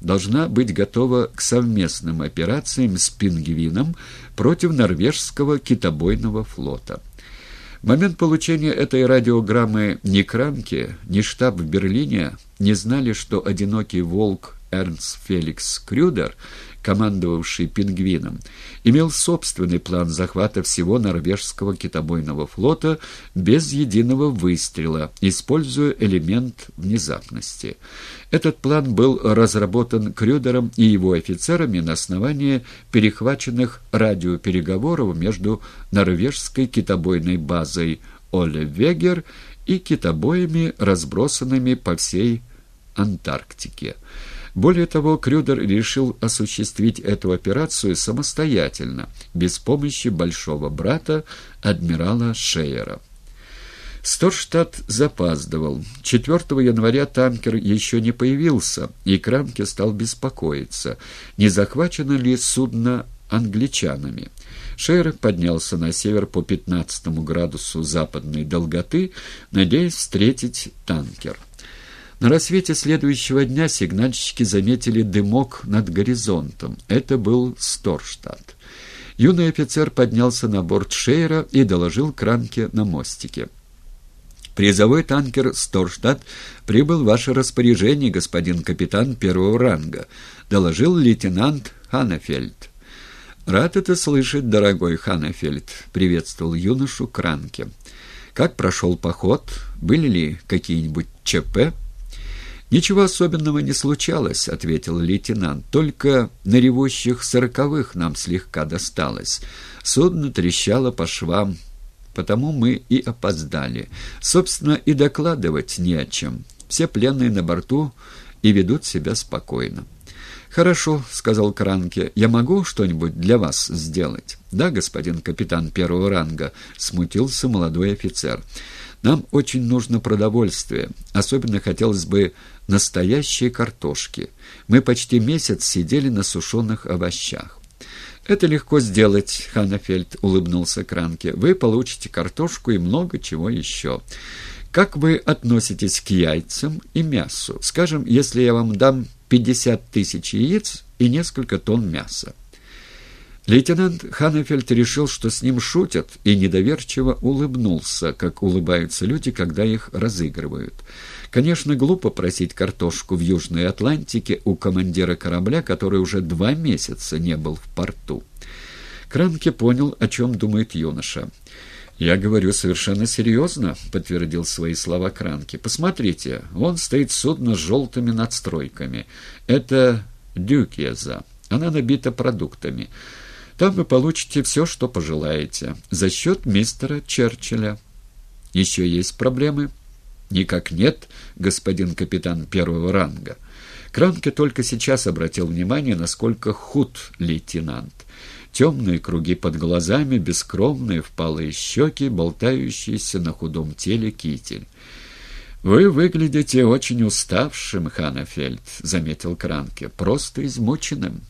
должна быть готова к совместным операциям с «Пингвином» против норвежского китобойного флота. В момент получения этой радиограммы ни Кранке, ни штаб в Берлине не знали, что одинокий волк Эрнст Феликс Крюдер командовавший «Пингвином», имел собственный план захвата всего норвежского китобойного флота без единого выстрела, используя элемент внезапности. Этот план был разработан Крюдером и его офицерами на основании перехваченных радиопереговоров между норвежской китобойной базой Оле Вегер и китобоями, разбросанными по всей Антарктике. Более того, Крюдер решил осуществить эту операцию самостоятельно, без помощи большого брата адмирала Шейера. Сторштадт запаздывал. 4 января танкер еще не появился, и Крамке стал беспокоиться, не захвачено ли судно англичанами. Шейер поднялся на север по 15 градусу западной долготы, надеясь встретить танкер. На рассвете следующего дня сигнальщики заметили дымок над горизонтом. Это был Сторштадт. Юный офицер поднялся на борт Шейра и доложил Кранке на мостике. «Призовой танкер «Сторштадт» прибыл в ваше распоряжение, господин капитан первого ранга», — доложил лейтенант Ханнефельд. «Рад это слышать, дорогой Ханнефельд», — приветствовал юношу Кранке. «Как прошел поход? Были ли какие-нибудь ЧП?» «Ничего особенного не случалось», — ответил лейтенант. «Только на ревущих сороковых нам слегка досталось. Судно трещало по швам, потому мы и опоздали. Собственно, и докладывать не о чем. Все пленные на борту и ведут себя спокойно». «Хорошо», — сказал Кранке, — «я могу что-нибудь для вас сделать?» «Да, господин капитан первого ранга», — смутился молодой офицер. Нам очень нужно продовольствие. Особенно хотелось бы настоящей картошки. Мы почти месяц сидели на сушеных овощах. «Это легко сделать», — Ханафельд улыбнулся Кранке. «Вы получите картошку и много чего еще. Как вы относитесь к яйцам и мясу? Скажем, если я вам дам 50 тысяч яиц и несколько тонн мяса». Лейтенант Ханнефельд решил, что с ним шутят, и недоверчиво улыбнулся, как улыбаются люди, когда их разыгрывают. Конечно, глупо просить картошку в Южной Атлантике у командира корабля, который уже два месяца не был в порту. Кранке понял, о чем думает юноша. «Я говорю совершенно серьезно», — подтвердил свои слова Кранке. «Посмотрите, вон стоит судно с желтыми надстройками. Это Дюкеза. Она набита продуктами». Там вы получите все, что пожелаете, за счет мистера Черчилля. Еще есть проблемы? Никак нет, господин капитан первого ранга. Кранке только сейчас обратил внимание, насколько худ лейтенант. Темные круги под глазами, бескровные впалые щеки, болтающиеся на худом теле китель. «Вы выглядите очень уставшим, Ханафельд», — заметил Кранке, — «просто измученным».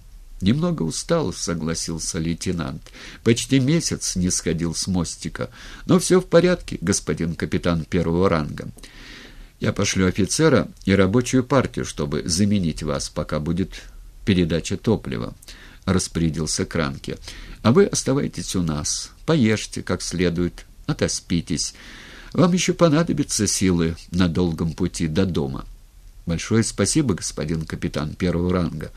«Немного устал», — согласился лейтенант. «Почти месяц не сходил с мостика. Но все в порядке, господин капитан первого ранга. Я пошлю офицера и рабочую партию, чтобы заменить вас, пока будет передача топлива», — распорядился Кранке. «А вы оставайтесь у нас, поешьте как следует, отоспитесь. Вам еще понадобятся силы на долгом пути до дома». «Большое спасибо, господин капитан первого ранга».